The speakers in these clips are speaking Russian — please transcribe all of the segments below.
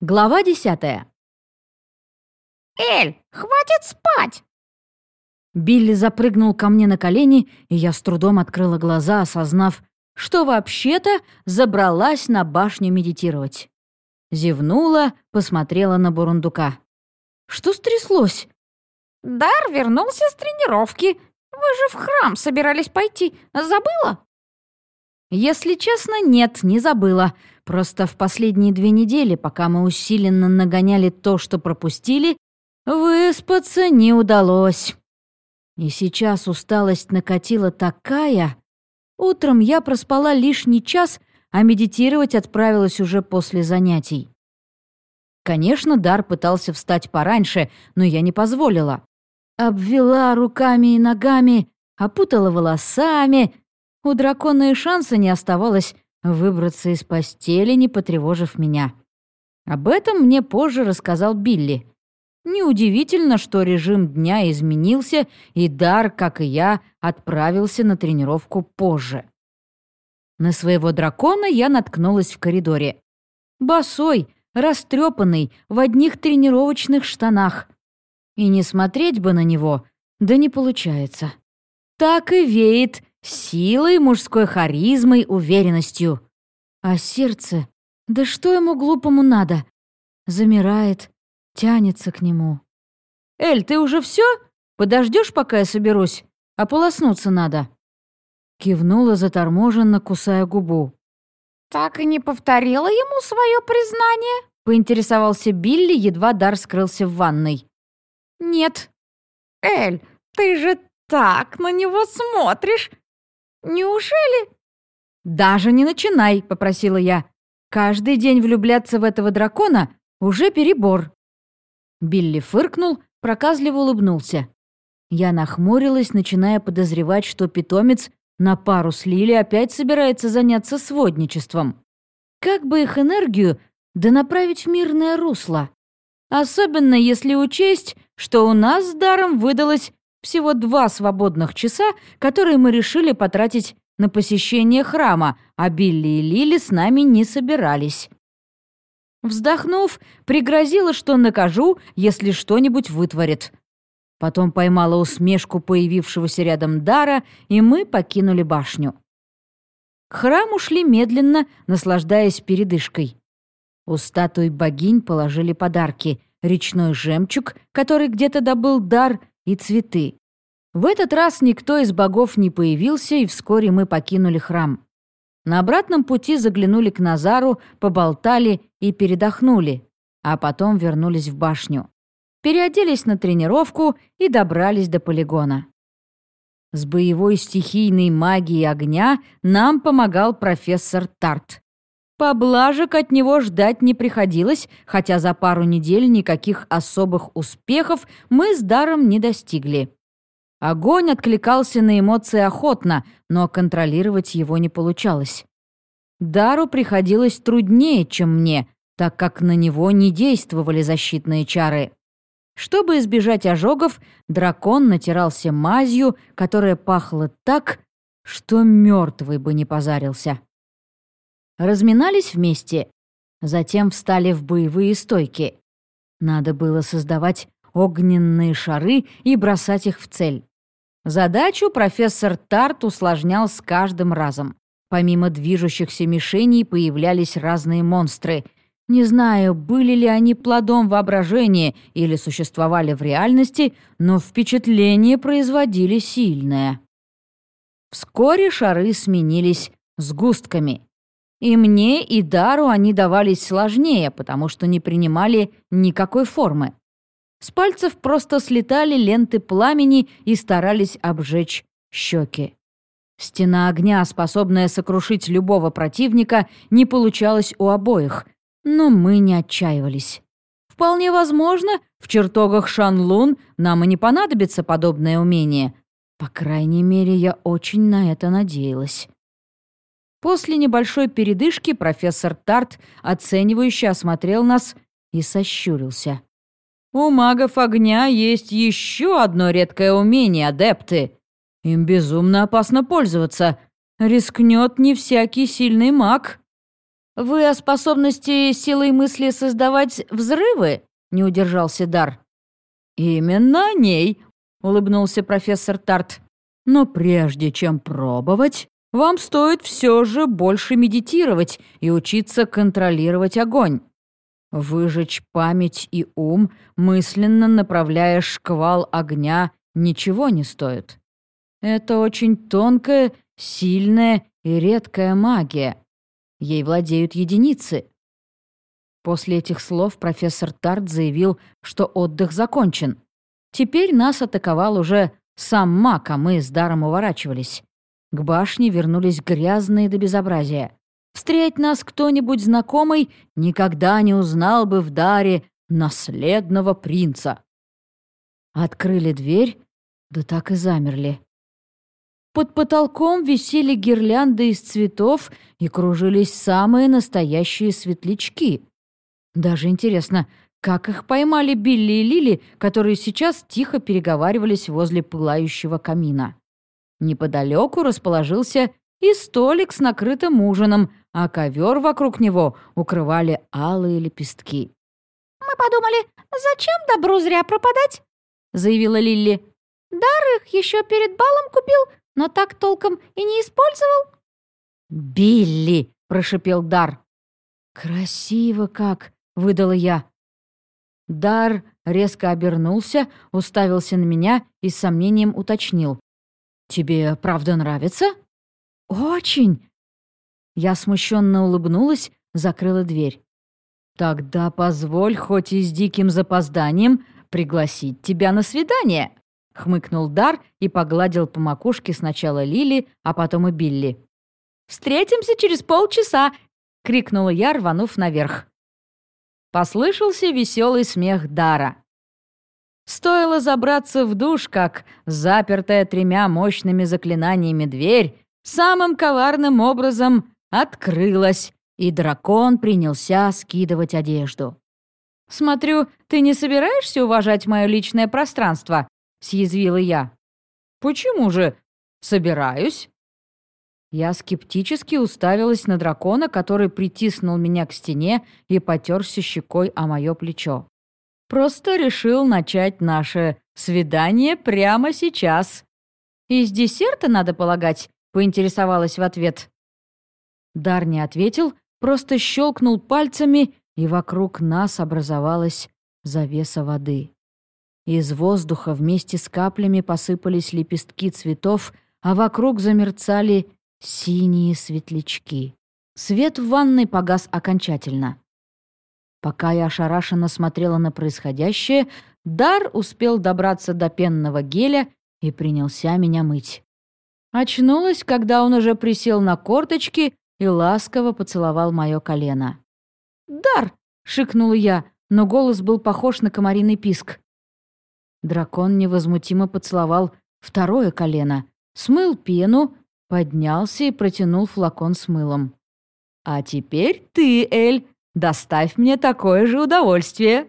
Глава десятая. «Эль, хватит спать!» Билли запрыгнул ко мне на колени, и я с трудом открыла глаза, осознав, что вообще-то забралась на башню медитировать. Зевнула, посмотрела на бурундука. «Что стряслось?» «Дар вернулся с тренировки. Вы же в храм собирались пойти. Забыла?» «Если честно, нет, не забыла. Просто в последние две недели, пока мы усиленно нагоняли то, что пропустили, выспаться не удалось. И сейчас усталость накатила такая. Утром я проспала лишний час, а медитировать отправилась уже после занятий. Конечно, Дар пытался встать пораньше, но я не позволила. Обвела руками и ногами, опутала волосами. У дракона и шанса не оставалось выбраться из постели, не потревожив меня. Об этом мне позже рассказал Билли. Неудивительно, что режим дня изменился, и Дар, как и я, отправился на тренировку позже. На своего дракона я наткнулась в коридоре. Босой, растрепанный, в одних тренировочных штанах. И не смотреть бы на него, да не получается. Так и веет Силой, мужской харизмой, уверенностью. А сердце... Да что ему глупому надо? Замирает, тянется к нему. «Эль, ты уже все? Подождешь, пока я соберусь? Ополоснуться надо». Кивнула заторможенно, кусая губу. «Так и не повторила ему свое признание?» Поинтересовался Билли, едва Дар скрылся в ванной. «Нет». «Эль, ты же так на него смотришь! Неужели?» «Даже не начинай», — попросила я. «Каждый день влюбляться в этого дракона уже перебор». Билли фыркнул, проказливо улыбнулся. Я нахмурилась, начиная подозревать, что питомец на пару с Лили опять собирается заняться сводничеством. Как бы их энергию да направить в мирное русло? Особенно если учесть, что у нас с Даром выдалось всего два свободных часа, которые мы решили потратить на посещение храма, а Билли и Лили с нами не собирались. Вздохнув, пригрозила, что накажу, если что-нибудь вытворит. Потом поймала усмешку появившегося рядом Дара, и мы покинули башню. К храму шли медленно, наслаждаясь передышкой. У статуи богинь положили подарки — речной жемчуг, который где-то добыл дар, и цветы. В этот раз никто из богов не появился, и вскоре мы покинули храм. На обратном пути заглянули к Назару, поболтали и передохнули, а потом вернулись в башню. Переоделись на тренировку и добрались до полигона. С боевой стихийной магией огня нам помогал профессор Тарт. Поблажек от него ждать не приходилось, хотя за пару недель никаких особых успехов мы с даром не достигли. Огонь откликался на эмоции охотно, но контролировать его не получалось. Дару приходилось труднее, чем мне, так как на него не действовали защитные чары. Чтобы избежать ожогов, дракон натирался мазью, которая пахла так, что мертвый бы не позарился. Разминались вместе, затем встали в боевые стойки. Надо было создавать огненные шары и бросать их в цель. Задачу профессор Тарт усложнял с каждым разом. Помимо движущихся мишеней появлялись разные монстры. Не знаю, были ли они плодом воображения или существовали в реальности, но впечатление производили сильное. Вскоре шары сменились сгустками. И мне, и Дару они давались сложнее, потому что не принимали никакой формы. С пальцев просто слетали ленты пламени и старались обжечь щеки. Стена огня, способная сокрушить любого противника, не получалась у обоих, но мы не отчаивались. Вполне возможно, в чертогах Шанлун нам и не понадобится подобное умение. По крайней мере, я очень на это надеялась. После небольшой передышки профессор Тарт оценивающе осмотрел нас и сощурился. «У магов огня есть еще одно редкое умение, адепты. Им безумно опасно пользоваться. Рискнет не всякий сильный маг». «Вы о способности силой мысли создавать взрывы?» — не удержался Дар. «Именно о ней», — улыбнулся профессор Тарт. «Но прежде чем пробовать, вам стоит все же больше медитировать и учиться контролировать огонь. Выжечь память и ум, мысленно направляя шквал огня, ничего не стоит. Это очень тонкая, сильная и редкая магия. Ей владеют единицы. После этих слов профессор Тарт заявил, что отдых закончен. Теперь нас атаковал уже сам маг, а мы с даром уворачивались. К башне вернулись грязные до безобразия. Встреть нас кто-нибудь знакомый, никогда не узнал бы в даре наследного принца. Открыли дверь, да так и замерли. Под потолком висели гирлянды из цветов и кружились самые настоящие светлячки. Даже интересно, как их поймали Билли и Лили, которые сейчас тихо переговаривались возле пылающего камина. Неподалеку расположился и столик с накрытым ужином, а ковер вокруг него укрывали алые лепестки. «Мы подумали, зачем добру зря пропадать?» — заявила Лилли. «Дар их еще перед балом купил, но так толком и не использовал». «Билли!» — прошипел Дар. «Красиво как!» — выдала я. Дар резко обернулся, уставился на меня и с сомнением уточнил. «Тебе правда нравится?» «Очень!» Я смущенно улыбнулась, закрыла дверь. «Тогда позволь, хоть и с диким запозданием, пригласить тебя на свидание!» — хмыкнул Дар и погладил по макушке сначала Лили, а потом и Билли. «Встретимся через полчаса!» — крикнула я, рванув наверх. Послышался веселый смех Дара. Стоило забраться в душ, как запертая тремя мощными заклинаниями дверь самым коварным образом открылась, и дракон принялся скидывать одежду. «Смотрю, ты не собираешься уважать мое личное пространство?» — съязвила я. «Почему же? Собираюсь». Я скептически уставилась на дракона, который притиснул меня к стене и потерся щекой о мое плечо. Просто решил начать наше свидание прямо сейчас. Из десерта, надо полагать, поинтересовалась в ответ. Дар не ответил, просто щелкнул пальцами, и вокруг нас образовалась завеса воды. Из воздуха вместе с каплями посыпались лепестки цветов, а вокруг замерцали синие светлячки. Свет в ванной погас окончательно. Пока я ошарашенно смотрела на происходящее, Дар успел добраться до пенного геля и принялся меня мыть. Очнулась, когда он уже присел на корточки и ласково поцеловал мое колено. «Дар!» — шикнула я, но голос был похож на комариный писк. Дракон невозмутимо поцеловал второе колено, смыл пену, поднялся и протянул флакон с мылом. «А теперь ты, Эль!» Доставь мне такое же удовольствие!»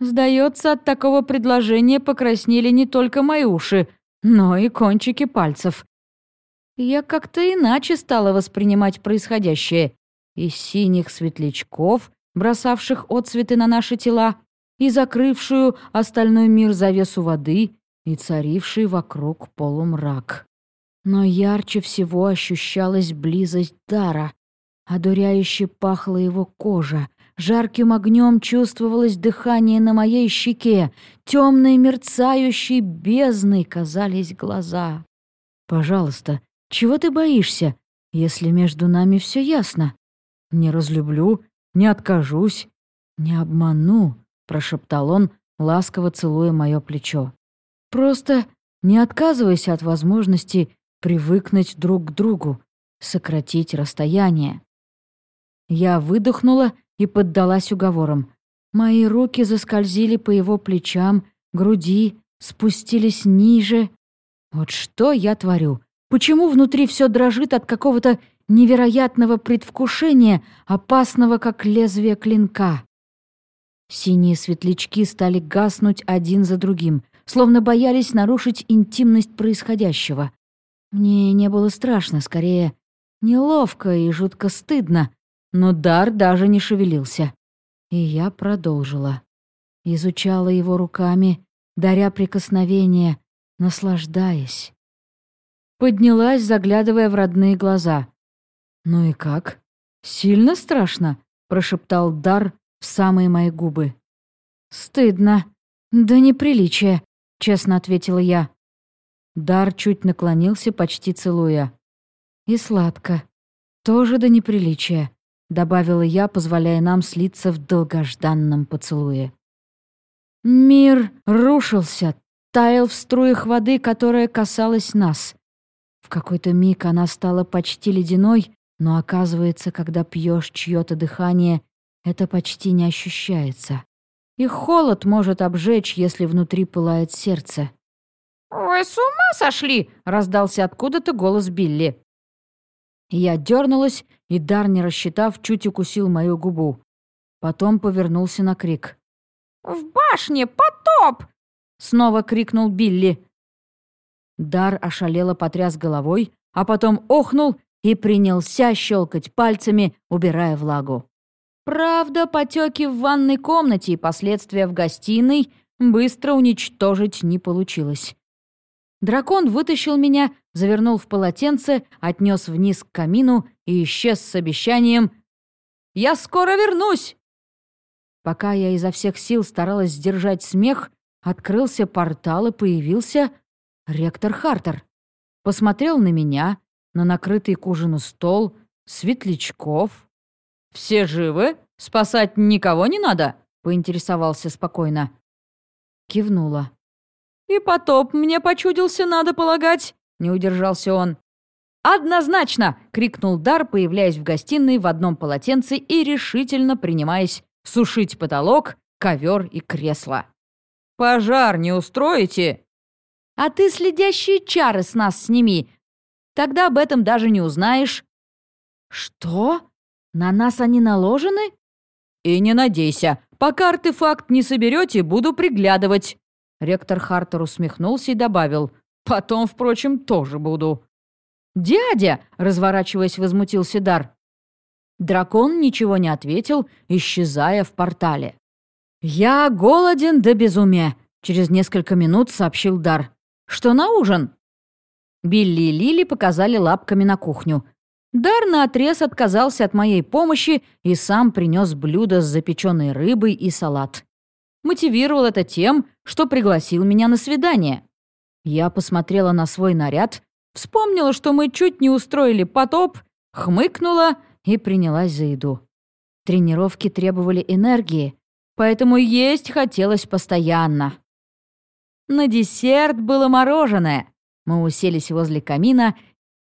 Сдается, от такого предложения покраснели не только мои уши, но и кончики пальцев. Я как-то иначе стала воспринимать происходящее. Из синих светлячков, бросавших отцветы на наши тела, и закрывшую остальной мир завесу воды, и царивший вокруг полумрак. Но ярче всего ощущалась близость дара, Одуряюще пахла его кожа. Жарким огнем чувствовалось дыхание на моей щеке. Темной мерцающей бездной казались глаза. «Пожалуйста, чего ты боишься, если между нами все ясно? Не разлюблю, не откажусь, не обману», — прошептал он, ласково целуя мое плечо. «Просто не отказывайся от возможности привыкнуть друг к другу, сократить расстояние. Я выдохнула и поддалась уговорам. Мои руки заскользили по его плечам, груди, спустились ниже. Вот что я творю? Почему внутри все дрожит от какого-то невероятного предвкушения, опасного, как лезвие клинка? Синие светлячки стали гаснуть один за другим, словно боялись нарушить интимность происходящего. Мне не было страшно, скорее, неловко и жутко стыдно. Но дар даже не шевелился. И я продолжила. Изучала его руками, даря прикосновение, наслаждаясь. Поднялась, заглядывая в родные глаза. «Ну и как? Сильно страшно?» — прошептал Дар в самые мои губы. «Стыдно. Да неприличие», — честно ответила я. Дар чуть наклонился, почти целуя. «И сладко. Тоже до неприличия», — добавила я, позволяя нам слиться в долгожданном поцелуе. Мир рушился, таял в струях воды, которая касалась нас. В какой-то миг она стала почти ледяной, но оказывается, когда пьешь чье-то дыхание, это почти не ощущается. И холод может обжечь, если внутри пылает сердце. «Вы с ума сошли?» — раздался откуда-то голос Билли. Я дернулась, и Дар, не рассчитав, чуть укусил мою губу. Потом повернулся на крик. «В башне потоп!» — снова крикнул Билли. Дар ошалело потряс головой, а потом охнул и принялся щелкать пальцами, убирая влагу. Правда, потеки в ванной комнате и последствия в гостиной быстро уничтожить не получилось. Дракон вытащил меня, завернул в полотенце, отнес вниз к камину и исчез с обещанием «Я скоро вернусь!». Пока я изо всех сил старалась сдержать смех, открылся портал и появился ректор Хартер. Посмотрел на меня, на накрытый к ужину стол, светлячков. «Все живы? Спасать никого не надо?» — поинтересовался спокойно. Кивнула. «И потоп мне почудился, надо полагать», — не удержался он. «Однозначно!» — крикнул Дар, появляясь в гостиной в одном полотенце и решительно принимаясь сушить потолок, ковер и кресло. «Пожар не устроите?» «А ты следящие чары с нас сними. Тогда об этом даже не узнаешь». «Что? На нас они наложены?» «И не надейся. Пока артефакт не соберете, буду приглядывать». Ректор Хартер усмехнулся и добавил. «Потом, впрочем, тоже буду». «Дядя!» — разворачиваясь, возмутился Дар. Дракон ничего не ответил, исчезая в портале. «Я голоден до безумия», — через несколько минут сообщил Дар. «Что на ужин?» Билли и Лили показали лапками на кухню. Дар наотрез отказался от моей помощи и сам принес блюдо с запеченной рыбой и салат. Мотивировал это тем, что пригласил меня на свидание. Я посмотрела на свой наряд, вспомнила, что мы чуть не устроили потоп, хмыкнула и принялась за еду. Тренировки требовали энергии, поэтому есть хотелось постоянно. На десерт было мороженое. Мы уселись возле камина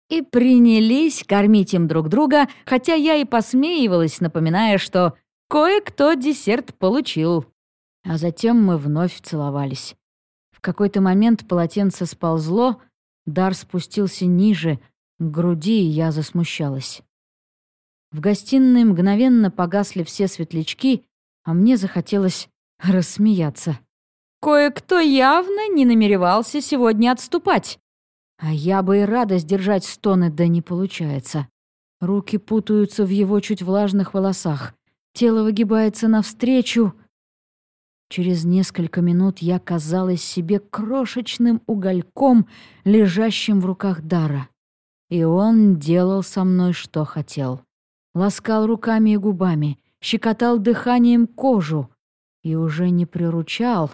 и принялись кормить им друг друга, хотя я и посмеивалась, напоминая, что кое-кто десерт получил. А затем мы вновь целовались. В какой-то момент полотенце сползло, дар спустился ниже, к груди, и я засмущалась. В гостиной мгновенно погасли все светлячки, а мне захотелось рассмеяться. Кое-кто явно не намеревался сегодня отступать. А я бы и рада сдержать стоны, да не получается. Руки путаются в его чуть влажных волосах. Тело выгибается навстречу. Через несколько минут я казалась себе крошечным угольком, лежащим в руках Дара. И он делал со мной, что хотел ласкал руками и губами, щекотал дыханием кожу и уже не приручал,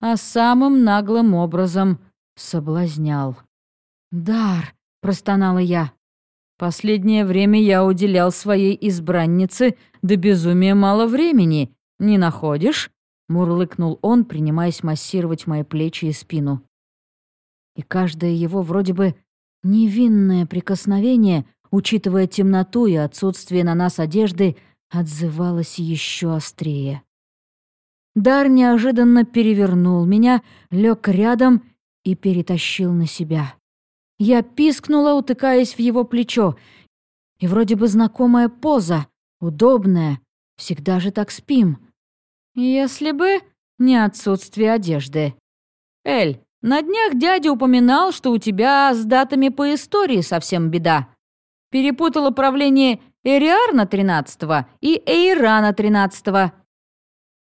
а самым наглым образом соблазнял. «Дар!» — простонала я. «Последнее время я уделял своей избраннице до безумия мало времени. Не находишь?» — мурлыкнул он, принимаясь массировать мои плечи и спину. И каждое его вроде бы невинное прикосновение учитывая темноту и отсутствие на нас одежды, отзывалась еще острее. Дар неожиданно перевернул меня, лег рядом и перетащил на себя. Я пискнула, утыкаясь в его плечо. И вроде бы знакомая поза, удобная. Всегда же так спим. Если бы не отсутствие одежды. «Эль, на днях дядя упоминал, что у тебя с датами по истории совсем беда. Перепутала правление Эриарна тринадцатого и Эйрана тринадцатого.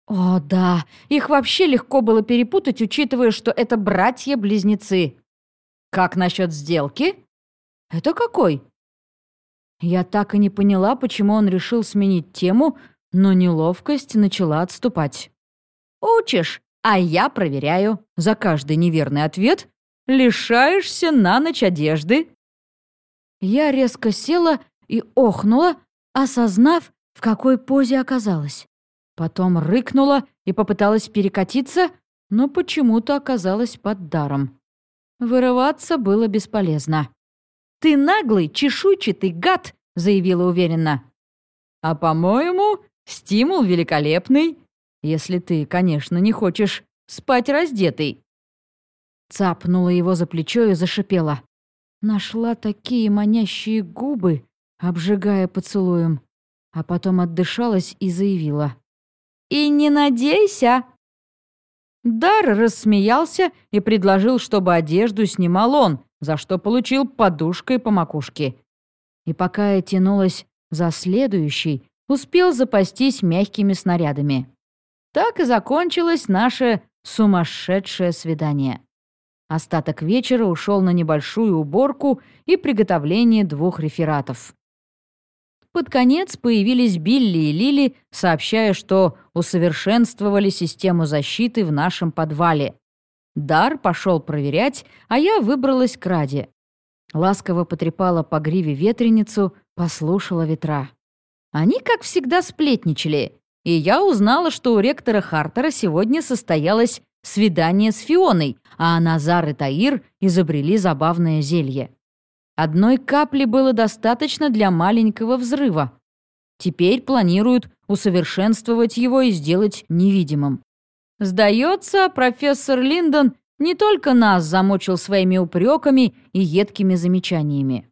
О, да, их вообще легко было перепутать, учитывая, что это братья-близнецы. Как насчет сделки? Это какой? Я так и не поняла, почему он решил сменить тему, но неловкость начала отступать. «Учишь, а я проверяю. За каждый неверный ответ лишаешься на ночь одежды». Я резко села и охнула, осознав, в какой позе оказалась. Потом рыкнула и попыталась перекатиться, но почему-то оказалась под даром. Вырываться было бесполезно. «Ты наглый, чешуйчатый гад!» — заявила уверенно. «А по-моему, стимул великолепный, если ты, конечно, не хочешь спать раздетый». Цапнула его за плечо и зашипела. Нашла такие манящие губы, обжигая поцелуем, а потом отдышалась и заявила. «И не надейся!» Дар рассмеялся и предложил, чтобы одежду снимал он, за что получил подушкой по макушке. И пока я тянулась за следующий, успел запастись мягкими снарядами. Так и закончилось наше сумасшедшее свидание. Остаток вечера ушел на небольшую уборку и приготовление двух рефератов. Под конец появились Билли и Лили, сообщая, что усовершенствовали систему защиты в нашем подвале. Дар пошел проверять, а я выбралась к Раде. Ласково потрепала по гриве ветреницу, послушала ветра. Они, как всегда, сплетничали, и я узнала, что у ректора Хартера сегодня состоялось свидание с Фионой, а Назар и Таир изобрели забавное зелье. Одной капли было достаточно для маленького взрыва. Теперь планируют усовершенствовать его и сделать невидимым. Сдается, профессор Линдон не только нас замучил своими упреками и едкими замечаниями.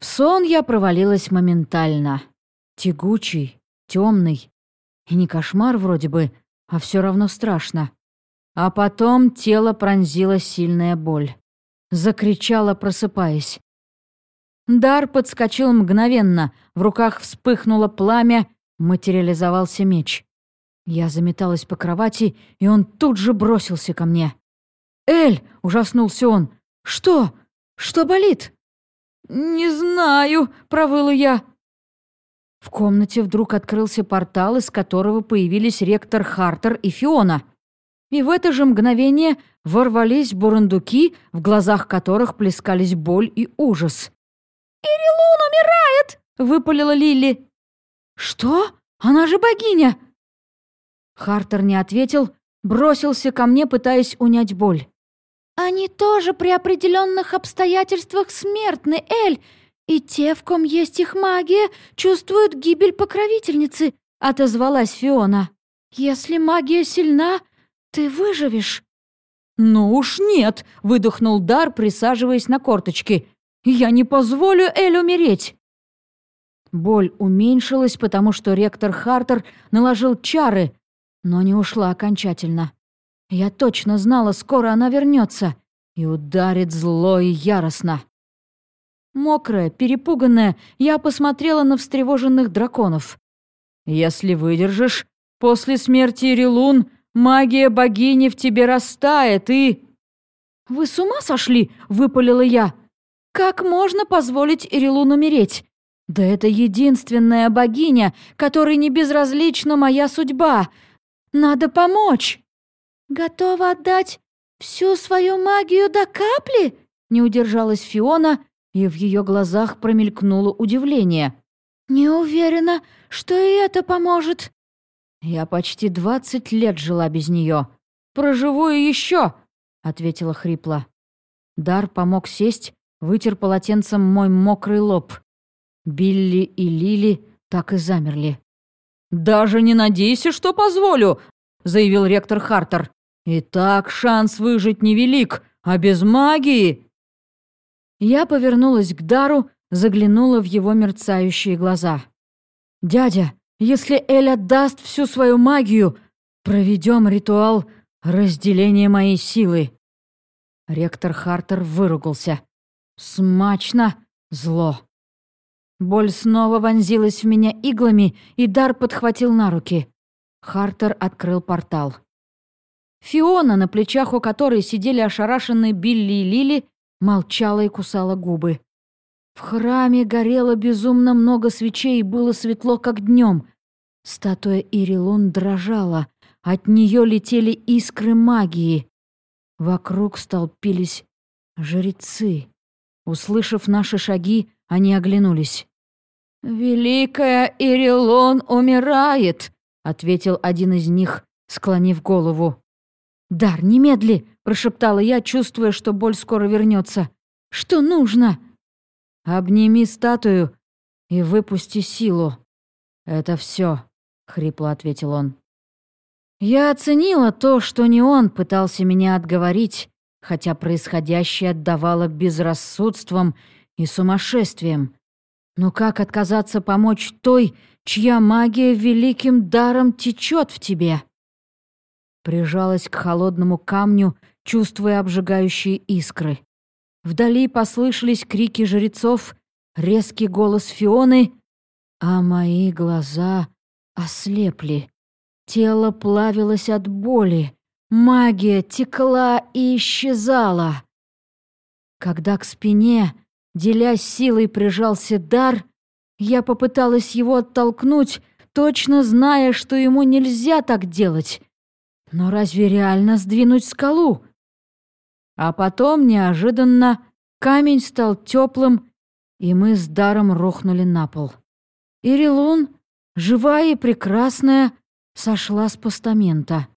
В сон я провалилась моментально. Тягучий, темный. И не кошмар вроде бы, а все равно страшно. А потом тело пронзила сильная боль закричала, просыпаясь. Дар подскочил мгновенно, в руках вспыхнуло пламя, материализовался меч. Я заметалась по кровати, и он тут же бросился ко мне. «Эль!» — ужаснулся он. «Что? Что болит?» «Не знаю», — провыла я. В комнате вдруг открылся портал, из которого появились ректор Хартер и Фиона. И в это же мгновение ворвались бурундуки, в глазах которых плескались боль и ужас. «Ирилун умирает!» — выпалила Лили. «Что? Она же богиня!» Хартер не ответил, бросился ко мне, пытаясь унять боль. «Они тоже при определенных обстоятельствах смертны, Эль, и те, в ком есть их магия, чувствуют гибель покровительницы», — отозвалась Фиона. «Если магия сильна, ты выживешь». «Ну уж нет!» — выдохнул Дар, присаживаясь на корточки. «Я не позволю Эль умереть!» Боль уменьшилась, потому что ректор Хартер наложил чары, но не ушла окончательно. Я точно знала, скоро она вернется и ударит зло и яростно. Мокрая, перепуганная, я посмотрела на встревоженных драконов. «Если выдержишь, после смерти Релун Магия богини в тебе растает и...» «Вы с ума сошли?» — выпалила я. «Как можно позволить Ирилун умереть? Да это единственная богиня, которой не безразлична моя судьба. Надо помочь!» «Готова отдать всю свою магию до капли?» — не удержалась Фиона, и в ее глазах промелькнуло удивление. «Не уверена, что и это поможет». «Я почти двадцать лет жила без нее. Проживу и еще!» — ответила хрипло. Дар помог сесть, вытер полотенцем мой мокрый лоб. Билли и Лили так и замерли. «Даже не надейся, что позволю!» — заявил ректор Хартер. «И так шанс выжить невелик, а без магии...» Я повернулась к Дару, заглянула в его мерцающие глаза. «Дядя, если Эль отдаст всю свою магию, проведем ритуал разделения моей силы». Ректор Хартер выругался. Смачно, зло. Боль снова вонзилась в меня иглами, и дар подхватил на руки. Хартер открыл портал. Фиона, на плечах у которой сидели ошарашенные Билли и Лили, молчала и кусала губы. В храме горело безумно много свечей и было светло, как днем. Статуя Ирилун дрожала, от нее летели искры магии. Вокруг столпились жрецы. Услышав наши шаги, они оглянулись. «Великая Ирилон умирает!» — ответил один из них, склонив голову. «Дар, немедли!» — прошептала я, чувствуя, что боль скоро вернется. «Что нужно?» «Обними статую и выпусти силу. Это все, хрипло ответил он. Я оценила то, что не он пытался меня отговорить, хотя происходящее отдавало безрассудством и сумасшествием. Но как отказаться помочь той, чья магия великим даром течет в тебе? Прижалась к холодному камню, чувствуя обжигающие искры. Вдали послышались крики жрецов, резкий голос Фионы, а мои глаза ослепли. Тело плавилось от боли, магия текла и исчезала. Когда к спине, делясь силой, прижался дар, я попыталась его оттолкнуть, точно зная, что ему нельзя так делать. Но разве реально сдвинуть скалу? А потом, неожиданно, камень стал теплым, и мы с даром рухнули на пол. Ирилун, живая и прекрасная, сошла с постамента.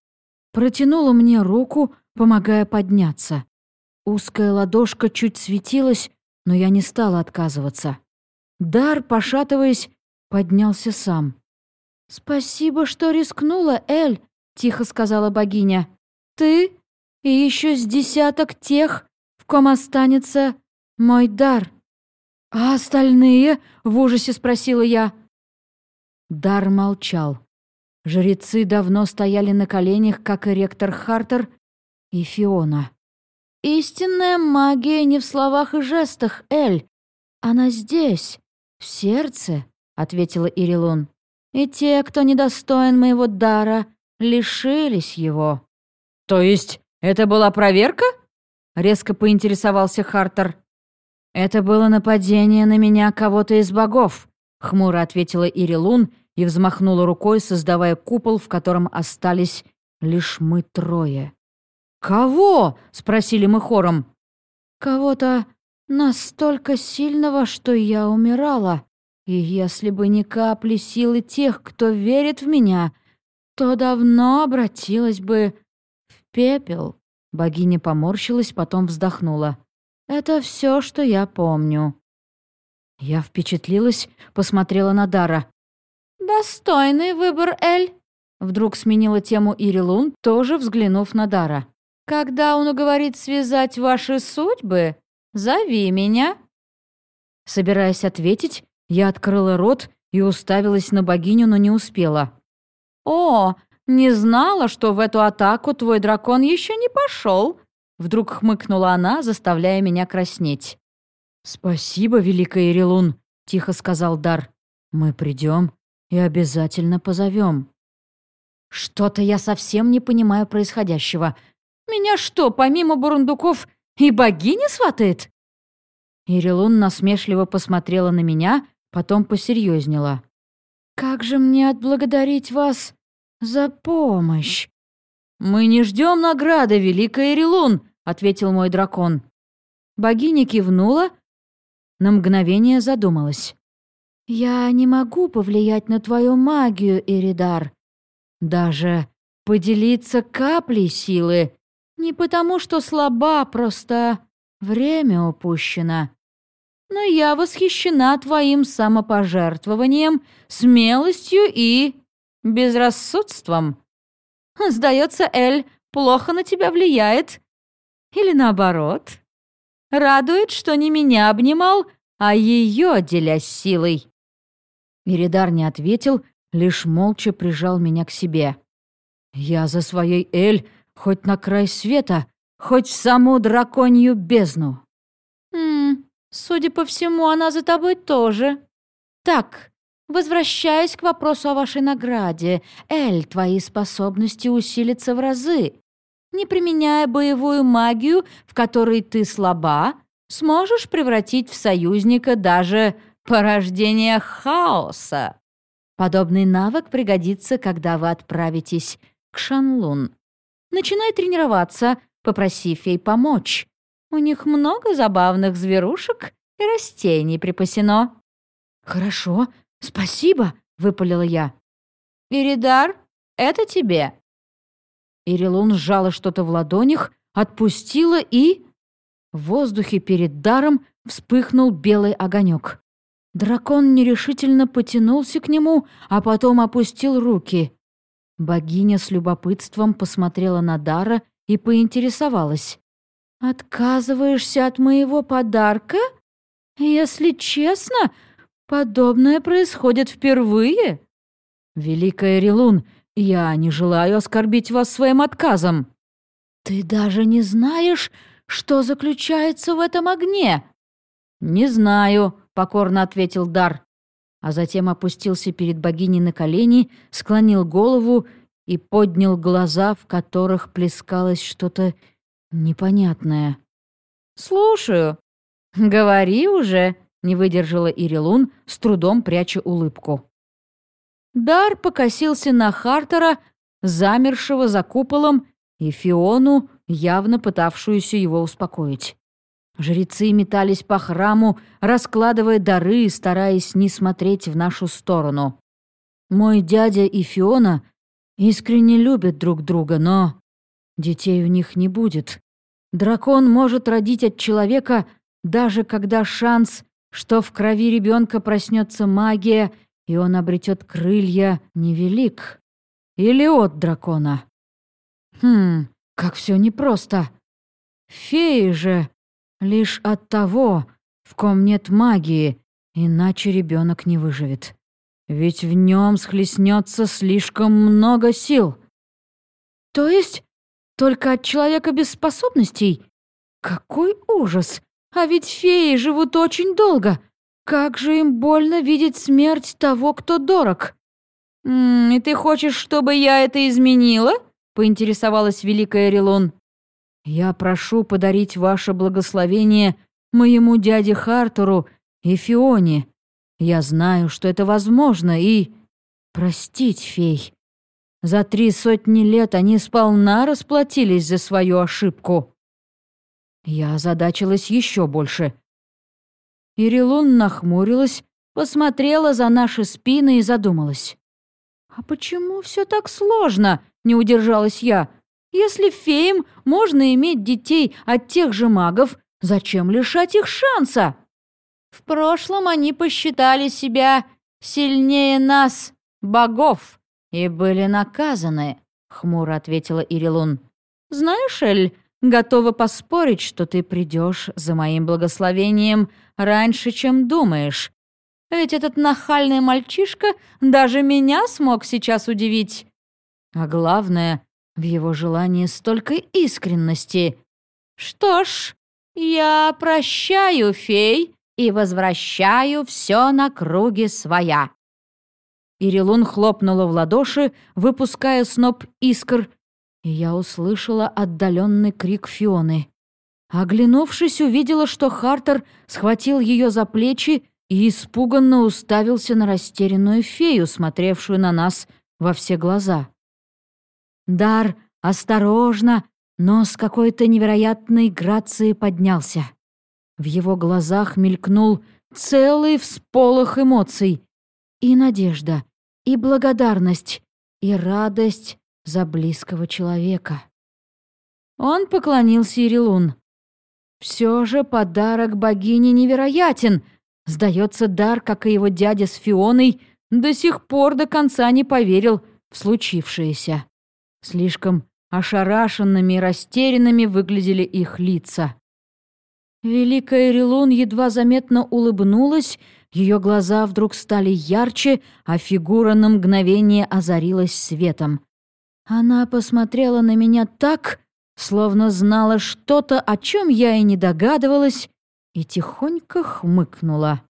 Протянула мне руку, помогая подняться. Узкая ладошка чуть светилась, но я не стала отказываться. Дар, пошатываясь, поднялся сам. «Спасибо, что рискнула, Эль», — тихо сказала богиня. «Ты и еще с десяток тех, в ком останется мой дар. А остальные? В ужасе спросила я. Дар молчал. Жрецы давно стояли на коленях, как и ректор Хартер и Фиона. «Истинная магия не в словах и жестах, Эль. Она здесь, в сердце», — ответила Ирилун. «И те, кто недостоин моего дара, лишились его». «То есть «Это была проверка?» — резко поинтересовался Хартер. «Это было нападение на меня кого-то из богов», — хмуро ответила Ирилун и взмахнула рукой, создавая купол, в котором остались лишь мы трое. «Кого?» — спросили мы хором. «Кого-то настолько сильного, что я умирала. И если бы не капли силы тех, кто верит в меня, то давно обратилась бы пепел». Богиня поморщилась, потом вздохнула. «Это все, что я помню». Я впечатлилась, посмотрела на Дара. «Достойный выбор, Эль!» Вдруг сменила тему Ирилун, тоже взглянув на Дара. «Когда он уговорит связать ваши судьбы, зови меня». Собираясь ответить, я открыла рот и уставилась на богиню, но не успела. «О, «Не знала, что в эту атаку твой дракон еще не пошел», — вдруг хмыкнула она, заставляя меня краснеть. «Спасибо, Великая Ирилун», — тихо сказал Дар. «Мы придем и обязательно позовем». «Что-то я совсем не понимаю происходящего. Меня что, помимо бурундуков, и богиня сватает?» Ирилун насмешливо посмотрела на меня, потом посерьезнела. «Как же мне отблагодарить вас «За помощь!» «Мы не ждем награды, Великая Ирилун!» — ответил мой дракон. Богиня кивнула, на мгновение задумалась. «Я не могу повлиять на твою магию, Иридар. Даже поделиться каплей силы. Не потому, что слаба, просто время упущено. Но я восхищена твоим самопожертвованием, смелостью и безрассудством. Сдается, Эль плохо на тебя влияет. Или наоборот. Радует, что не меня обнимал, а ее, делясь силой. Иридар не ответил, лишь молча прижал меня к себе. Я за своей Эль хоть на край света, хоть саму драконью бездну. «Хм, судя по всему, она за тобой тоже», Так, возвращаясь к вопросу о вашей награде, Эль, твои способности усилятся в разы. Не применяя боевую магию, в которой ты слаба, сможешь превратить в союзника даже порождение хаоса. Подобный навык пригодится, когда вы отправитесь к Шанлун. Начинай тренироваться, попросив ей помочь. У них много забавных зверушек и растений припасено». «Хорошо, спасибо», — выпалила я. «Иридар, это тебе». Ирилун сжала что-то в ладонях, отпустила и... В воздухе перед даром вспыхнул белый огонек. Дракон нерешительно потянулся к нему, а потом опустил руки. Богиня с любопытством посмотрела на Дара и поинтересовалась. «Отказываешься от моего подарка? Если честно, подобное происходит впервые». «Великая Релун, я не желаю оскорбить вас своим отказом». «Ты даже не знаешь, что заключается в этом огне?» «Не знаю», — покорно ответил Дар, а затем опустился перед богиней на колени, склонил голову и поднял глаза, в которых плескалось что-то непонятное. «Слушаю. Говори уже», — не выдержала Ирилун, с трудом пряча улыбку. Дар покосился на Хартера, замершего за куполом, и Фиону, явно пытавшуюся его успокоить. Жрецы метались по храму, раскладывая дары, стараясь не смотреть в нашу сторону. Мой дядя и Фиона искренне любят друг друга, но детей у них не будет. Дракон может родить от человека, даже когда шанс, что в крови ребенка проснется магия, и он обретет крылья, невелик. Или от дракона. Хм, как все непросто. Феи же Лишь от того, в ком нет магии, иначе ребенок не выживет. Ведь в нем схлестнется слишком много сил. То есть только от человека без способностей? Какой ужас! А ведь феи живут очень долго. Как же им больно видеть смерть того, кто дорог. «М -м, «И ты хочешь, чтобы я это изменила?» — поинтересовалась Великая Релон. Я прошу подарить ваше благословение моему дяде Хартеру и Фионе. Я знаю, что это возможно, и... Простить, фей. За три сотни лет они сполна расплатились за свою ошибку. Я озадачилась еще больше. Ирилун нахмурилась, посмотрела за наши спины и задумалась. «А почему все так сложно?» — не удержалась я. Если феям можно иметь детей от тех же магов, зачем лишать их шанса? В прошлом они посчитали себя сильнее нас, богов, и были наказаны, хмуро ответила Ирилун. Знаешь, Эль, готова поспорить, что ты придешь за моим благословением раньше, чем думаешь. Ведь этот нахальный мальчишка даже меня смог сейчас удивить. А главное, в его желании столько искренности. «Что ж, я прощаю фей и возвращаю все на круги своя». Ирилун хлопнула в ладоши, выпуская сноп искр, и я услышала отдаленный крик Фионы. Оглянувшись, увидела, что Хартер схватил ее за плечи и испуганно уставился на растерянную фею, смотревшую на нас во все глаза. Дар осторожно, но с какой-то невероятной грацией поднялся. В его глазах мелькнул целый всполох эмоций. И надежда, и благодарность, и радость за близкого человека. Он поклонился Ирилун. Все же подарок богини невероятен. Сдается дар, как и его дядя с Фионой, до сих пор до конца не поверил в случившееся. Слишком ошарашенными и растерянными выглядели их лица. Великая Релун едва заметно улыбнулась, ее глаза вдруг стали ярче, а фигура на мгновение озарилась светом. Она посмотрела на меня так, словно знала что-то, о чем я и не догадывалась, и тихонько хмыкнула.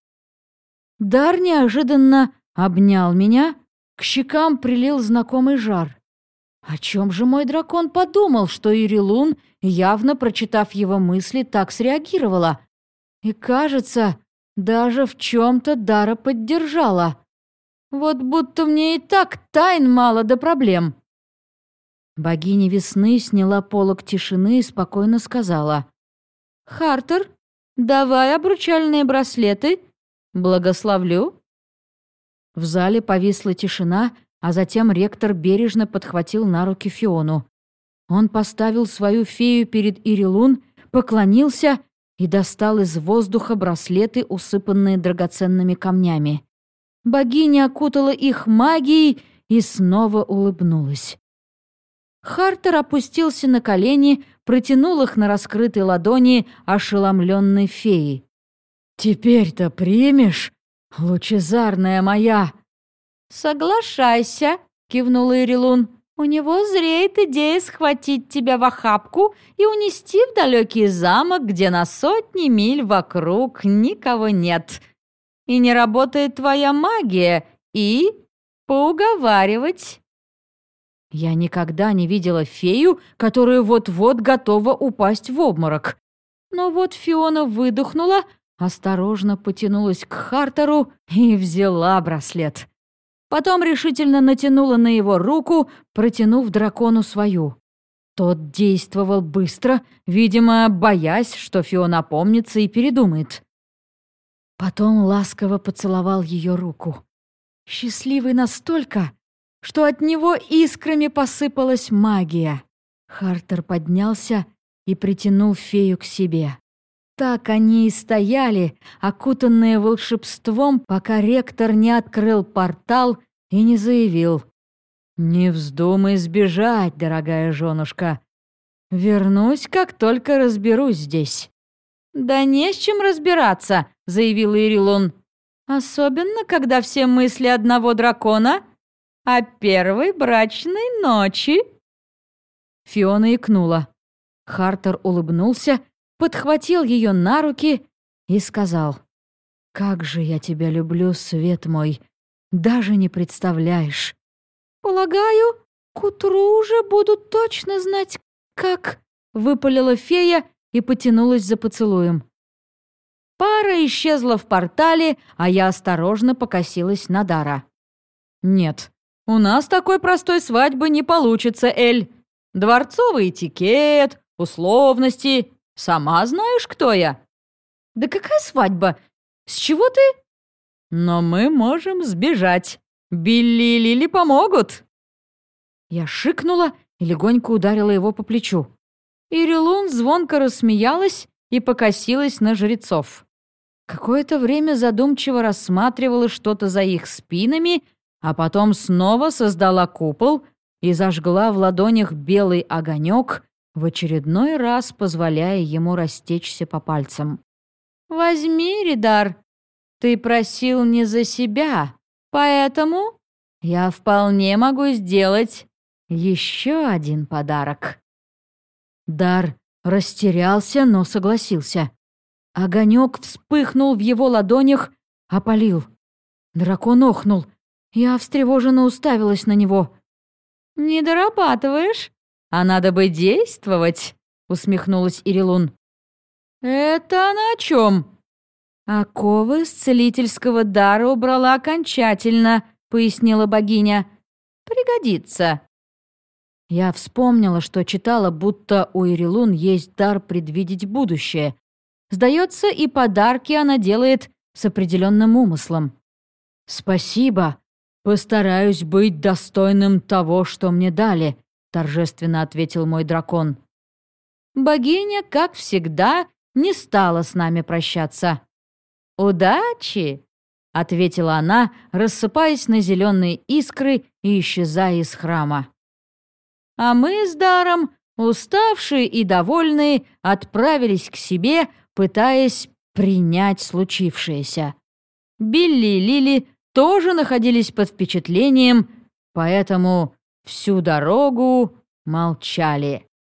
Дар неожиданно обнял меня, к щекам прилил знакомый жар. О чем же мой дракон подумал, что Ирилун, явно прочитав его мысли, так среагировала? И, кажется, даже в чем-то Дара поддержала. Вот будто мне и так тайн мало до проблем. Богиня весны сняла полог тишины и спокойно сказала. «Хартер, давай обручальные браслеты. Благословлю». В зале повисла тишина, а затем ректор бережно подхватил на руки Фиону. Он поставил свою фею перед Ирилун, поклонился и достал из воздуха браслеты, усыпанные драгоценными камнями. Богиня окутала их магией и снова улыбнулась. Хартер опустился на колени, протянул их на раскрытой ладони ошеломленной феи. «Теперь-то примешь, лучезарная моя!» «Соглашайся», — кивнула Ирилун. «У него зреет идея схватить тебя в охапку и унести в далекий замок, где на сотни миль вокруг никого нет. И не работает твоя магия, и поуговаривать». Я никогда не видела фею, которая вот-вот готова упасть в обморок. Но вот Фиона выдохнула, осторожно потянулась к Хартеру и взяла браслет. Потом решительно натянула на его руку, протянув дракону свою. Тот действовал быстро, видимо, боясь, что Фиона опомнится и передумает. Потом ласково поцеловал ее руку. Счастливый настолько, что от него искрами посыпалась магия. Хартер поднялся и притянул фею к себе. Так они и стояли, окутанные волшебством, пока ректор не открыл портал и не заявил. «Не вздумай сбежать, дорогая женушка. Вернусь, как только разберусь здесь». «Да не с чем разбираться», — заявил Ирилон. «Особенно, когда все мысли одного дракона о первой брачной ночи». Фиона икнула. Хартер улыбнулся подхватил ее на руки и сказал, «Как же я тебя люблю, свет мой, даже не представляешь». «Полагаю, к утру уже будут точно знать, как...» — выпалила фея и потянулась за поцелуем. Пара исчезла в портале, а я осторожно покосилась на Дара. «Нет, у нас такой простой свадьбы не получится, Эль. Дворцовый этикет, условности, Сама знаешь, кто я?» «Да какая свадьба? С чего ты?» «Но мы можем сбежать. Билли и Лили помогут!» Я шикнула и легонько ударила его по плечу. Ирилун звонко рассмеялась и покосилась на жрецов. Какое-то время задумчиво рассматривала что-то за их спинами, а потом снова создала купол и зажгла в ладонях белый огонек, в очередной раз позволяя ему растечься по пальцам. «Возьми, Ридар, ты просил не за себя, поэтому я вполне могу сделать еще один подарок». Дар растерялся, но согласился. Огонек вспыхнул в его ладонях, опалил. Дракон охнул. Я встревоженно уставилась на него. «Не дорабатываешь?» «А надо бы действовать», — усмехнулась Ирилун. «Это она о чем?» «Оковы с целительского дара убрала окончательно», — пояснила богиня. «Пригодится». Я вспомнила, что читала, будто у Ирилун есть дар предвидеть будущее. Сдается, и подарки она делает с определенным умыслом. «Спасибо. Постараюсь быть достойным того, что мне дали», торжественно ответил мой дракон. Богиня, как всегда, не стала с нами прощаться. «Удачи!» — ответила она, рассыпаясь на зеленые искры и исчезая из храма. А мы с Даром, уставшие и довольные, отправились к себе, пытаясь принять случившееся. Билли и Лили тоже находились под впечатлением, поэтому Всю дорогу молчали.